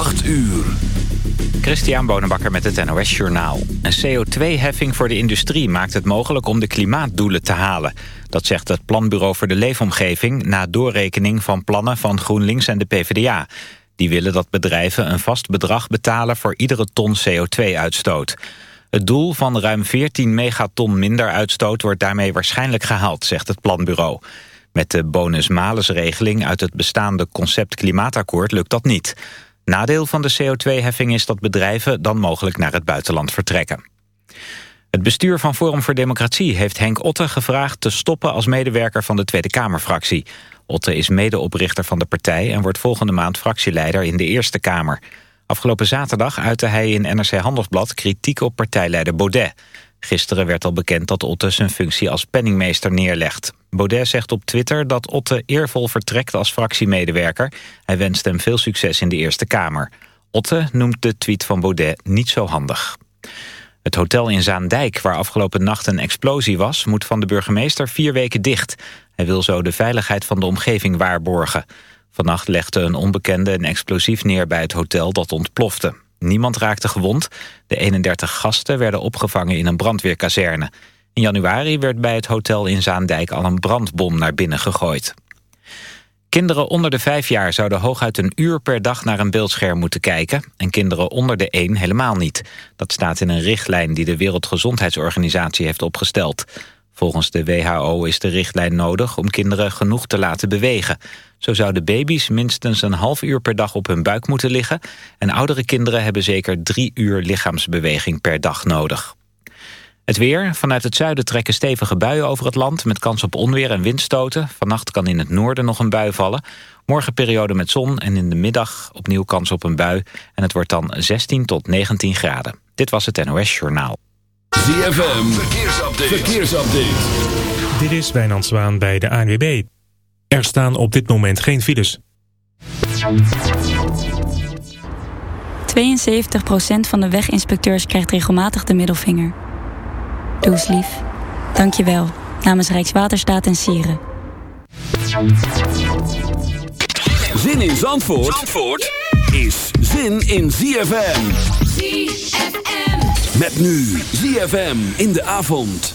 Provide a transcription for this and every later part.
8 uur. Christian Bonenbakker met het NOS Journaal. Een CO2-heffing voor de industrie maakt het mogelijk om de klimaatdoelen te halen. Dat zegt het Planbureau voor de Leefomgeving... na doorrekening van plannen van GroenLinks en de PvdA. Die willen dat bedrijven een vast bedrag betalen... voor iedere ton CO2-uitstoot. Het doel van ruim 14 megaton minder uitstoot... wordt daarmee waarschijnlijk gehaald, zegt het Planbureau. Met de bonus-malus-regeling uit het bestaande concept klimaatakkoord lukt dat niet... Nadeel van de CO2-heffing is dat bedrijven dan mogelijk naar het buitenland vertrekken. Het bestuur van Forum voor Democratie heeft Henk Otte gevraagd te stoppen als medewerker van de Tweede Kamerfractie. Otte is medeoprichter van de partij en wordt volgende maand fractieleider in de Eerste Kamer. Afgelopen zaterdag uitte hij in NRC Handelsblad kritiek op partijleider Baudet. Gisteren werd al bekend dat Otte zijn functie als penningmeester neerlegt. Baudet zegt op Twitter dat Otte eervol vertrekt als fractiemedewerker. Hij wenst hem veel succes in de Eerste Kamer. Otte noemt de tweet van Baudet niet zo handig. Het hotel in Zaandijk, waar afgelopen nacht een explosie was... moet van de burgemeester vier weken dicht. Hij wil zo de veiligheid van de omgeving waarborgen. Vannacht legde een onbekende een explosief neer bij het hotel dat ontplofte. Niemand raakte gewond. De 31 gasten werden opgevangen in een brandweerkazerne. In januari werd bij het hotel in Zaandijk al een brandbom naar binnen gegooid. Kinderen onder de vijf jaar zouden hooguit een uur per dag naar een beeldscherm moeten kijken... en kinderen onder de één helemaal niet. Dat staat in een richtlijn die de Wereldgezondheidsorganisatie heeft opgesteld. Volgens de WHO is de richtlijn nodig om kinderen genoeg te laten bewegen. Zo zouden baby's minstens een half uur per dag op hun buik moeten liggen... en oudere kinderen hebben zeker drie uur lichaamsbeweging per dag nodig. Het weer. Vanuit het zuiden trekken stevige buien over het land... met kans op onweer en windstoten. Vannacht kan in het noorden nog een bui vallen. Morgen periode met zon en in de middag opnieuw kans op een bui. En het wordt dan 16 tot 19 graden. Dit was het NOS Journaal. ZFM. Verkeersupdate. Verkeersupdate. Dit is Wijnand Zwaan bij de ANWB. Er staan op dit moment geen files. 72% van de weginspecteurs krijgt regelmatig de middelvinger. Doe eens lief. Dank je wel. Namens Rijkswaterstaat en Sieren. Zin in Zandvoort, Zandvoort is zin in ZFM. ZFM. Met nu ZFM in de avond.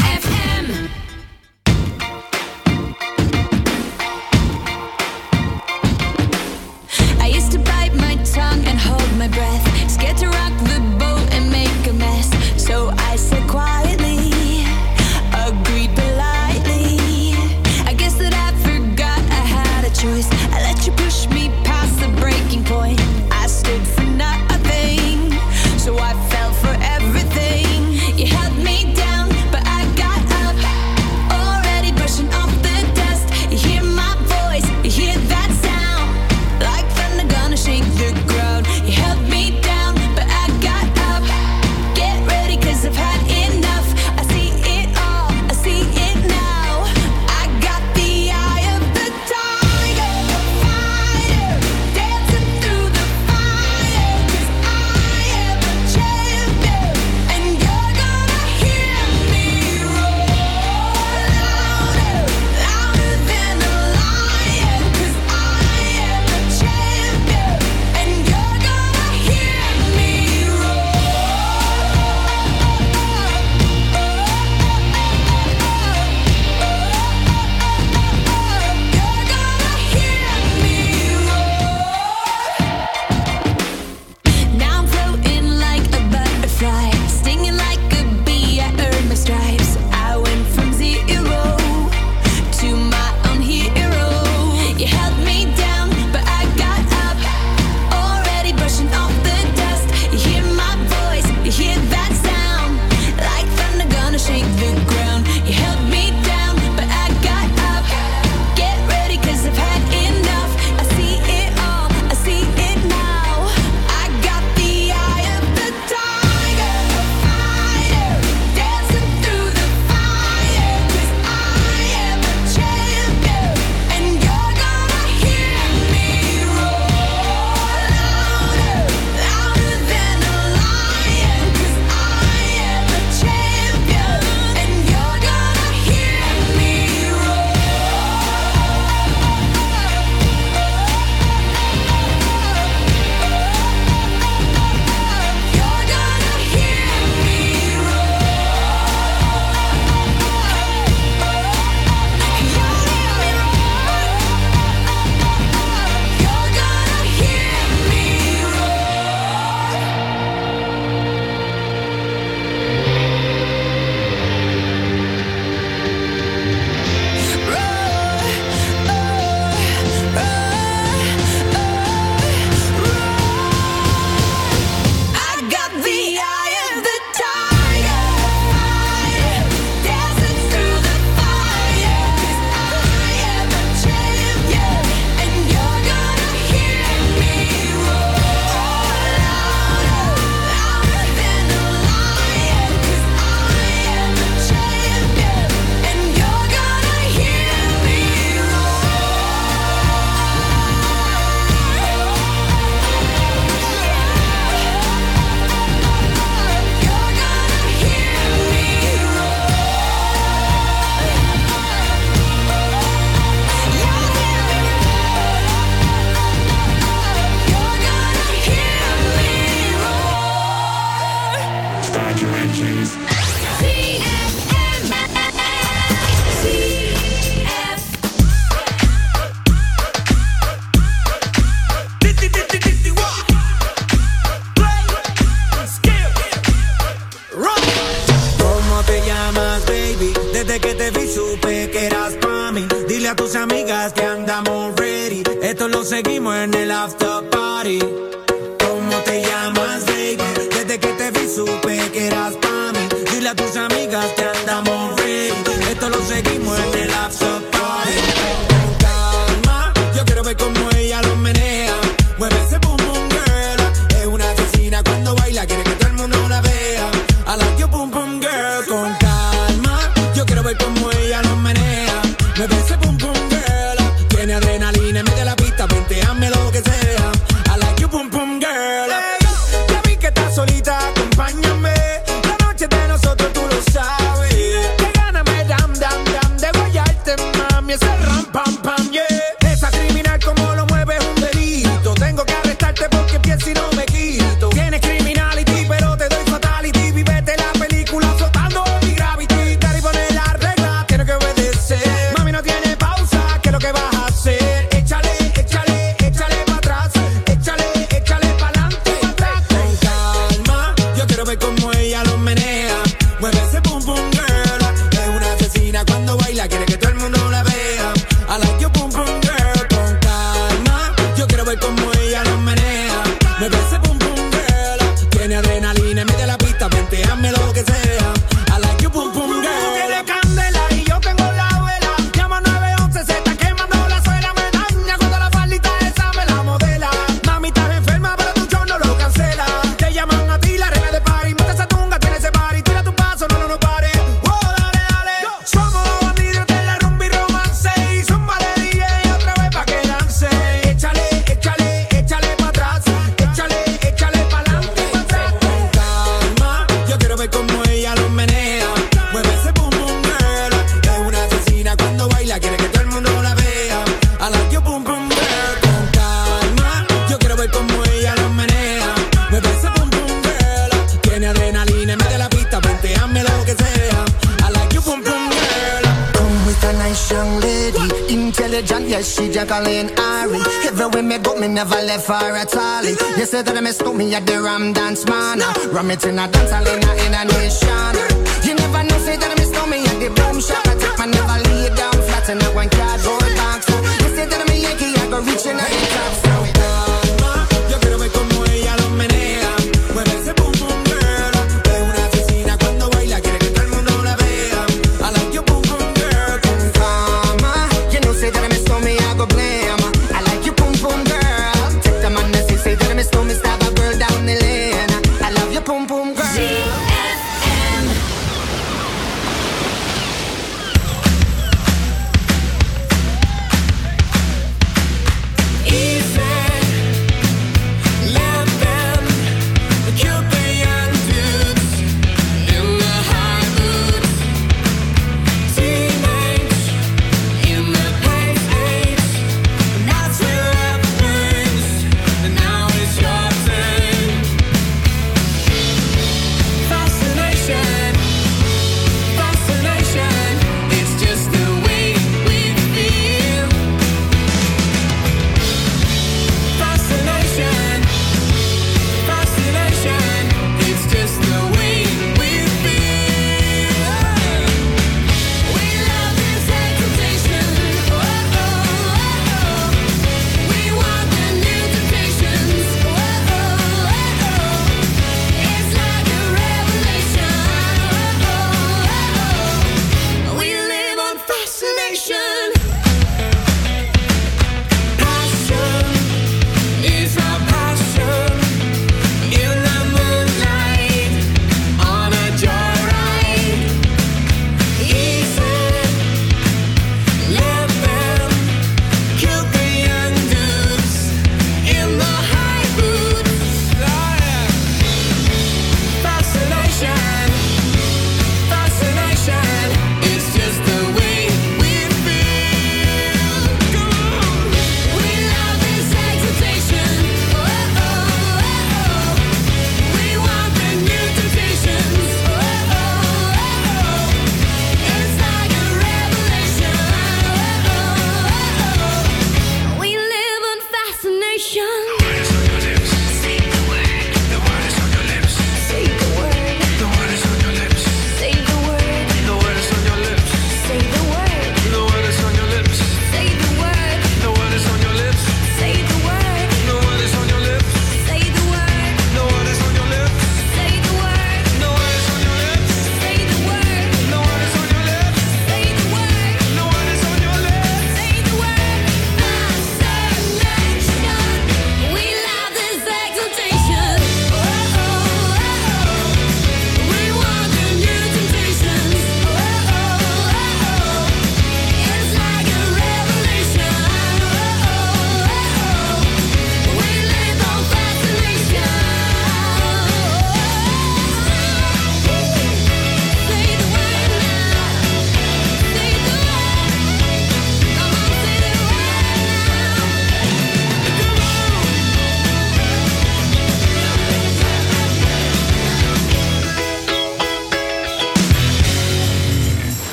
Me a the Ram dance man. Ram it in a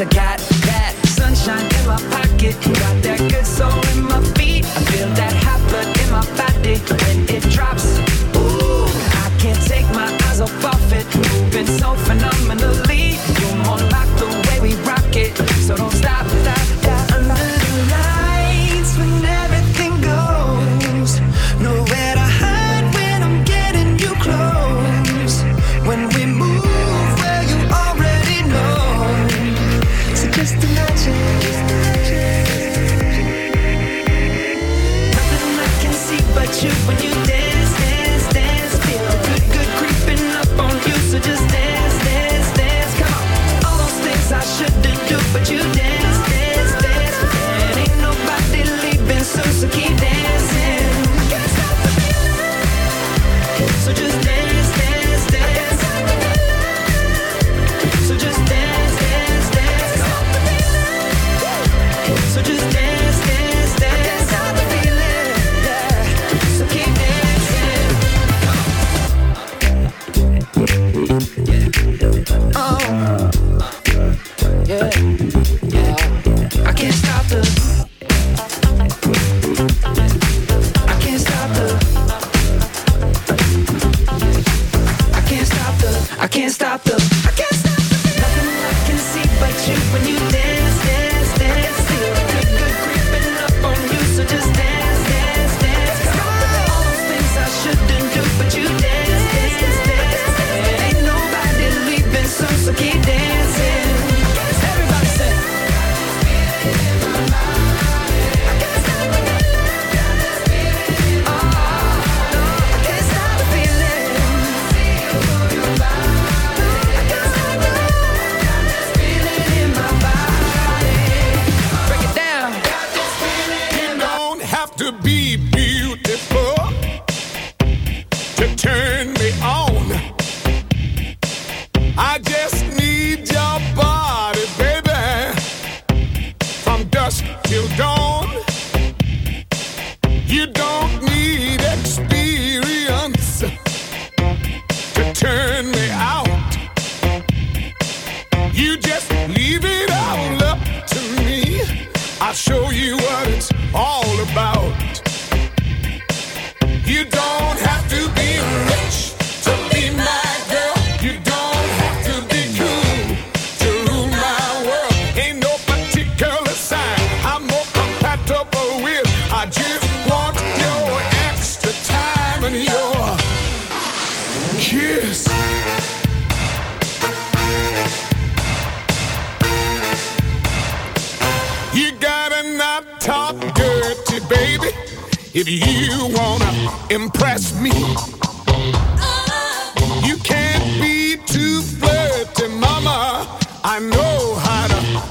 a cat can't stop the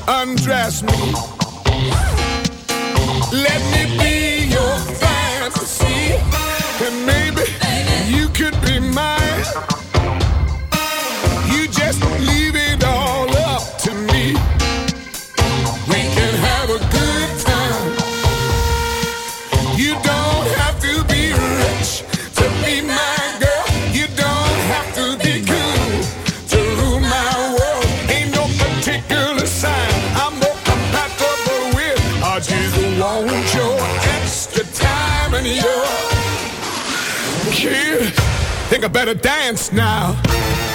undress me. Let me be your fantasy, and maybe you could be mine. You just leave it. a better dance now.